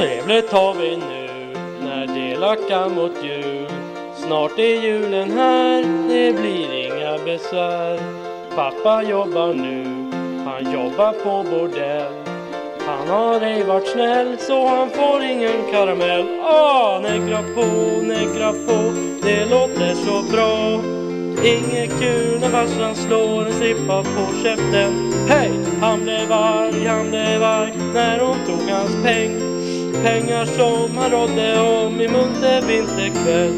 Trevligt har vi nu när det lackar mot jul. Snart är julen här, det blir inga besvär. Pappa jobbar nu, han jobbar på bordell. Han har ej varit snäll så han får ingen karamell. Ah, negra på, negra på, det låter så bra. Inget kul när farsan slår en strippa på käften. Hej! Han blev arg, han blev arg när hon tog hans peng. Pengar som han rådde om i munter vinterkväll.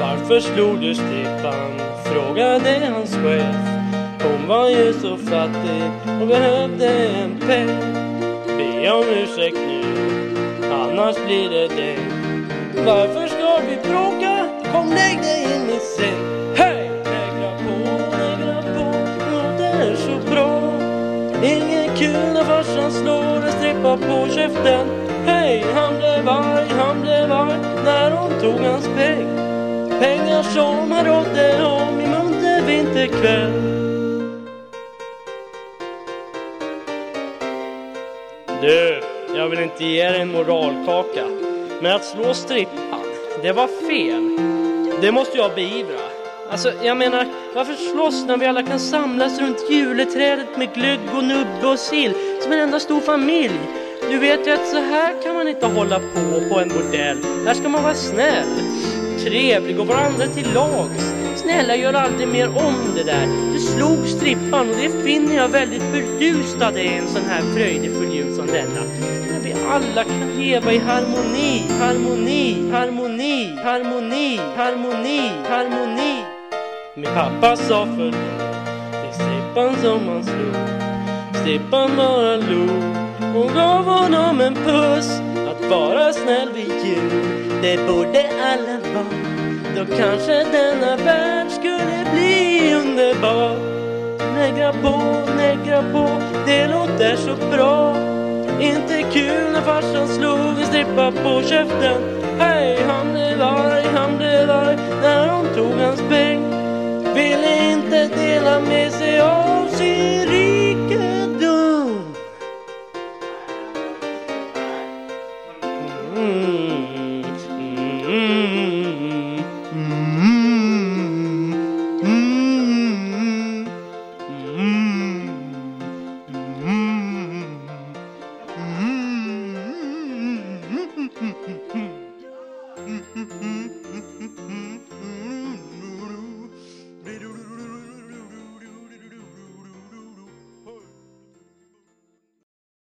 Varför slog du strippan? Frågade hans chef. Hon var ju så fattig och behövde en peng. Be om ursäkt nu, annars blir det dig. Varför ska vi bråka? Kom lägg dig i min säng. Hej! Negra på, negra på, låter så bra. Inget kul när farsan slår en strippa på käften. Hej! Han blev arg, han blev arg när hon tog hans peng. Pengar som han rådde om i munter vinterkväll. Du, jag vill inte ge dig en moralkaka. Men att slå strippan, det var fel. Det måste jag beivra. Alltså, jag menar, varför slåss när vi alla kan samlas runt juleträdet med glögg och nubbe och sill som en enda stor familj? Du vet ju att så här kan man inte hålla på på en bordell. Här ska man vara snäll, trevlig och varandra till lags. Snälla, gör aldrig mer om det där. Du slog strippan och det finner jag väldigt burdustad i en sån här fröjdefull jul som denna. När vi alla kan leva i harmoni, harmoni, harmoni, harmoni, harmoni, harmoni, harmoni. Min pappa sa förlåt, det är strippan som han slog. Strippan bara log och gav honom en puss. Att vara snäll vid jul, det borde alla vara. Då kanske denna värld skulle bli underbar. Negra på, negra på, det låter så bra. Inte kul när farsan slog en strippa på käften. Hej, han blev arg, han blev arg när hon tog hans peng. Belente de la Meseos e Ricardon. Hum,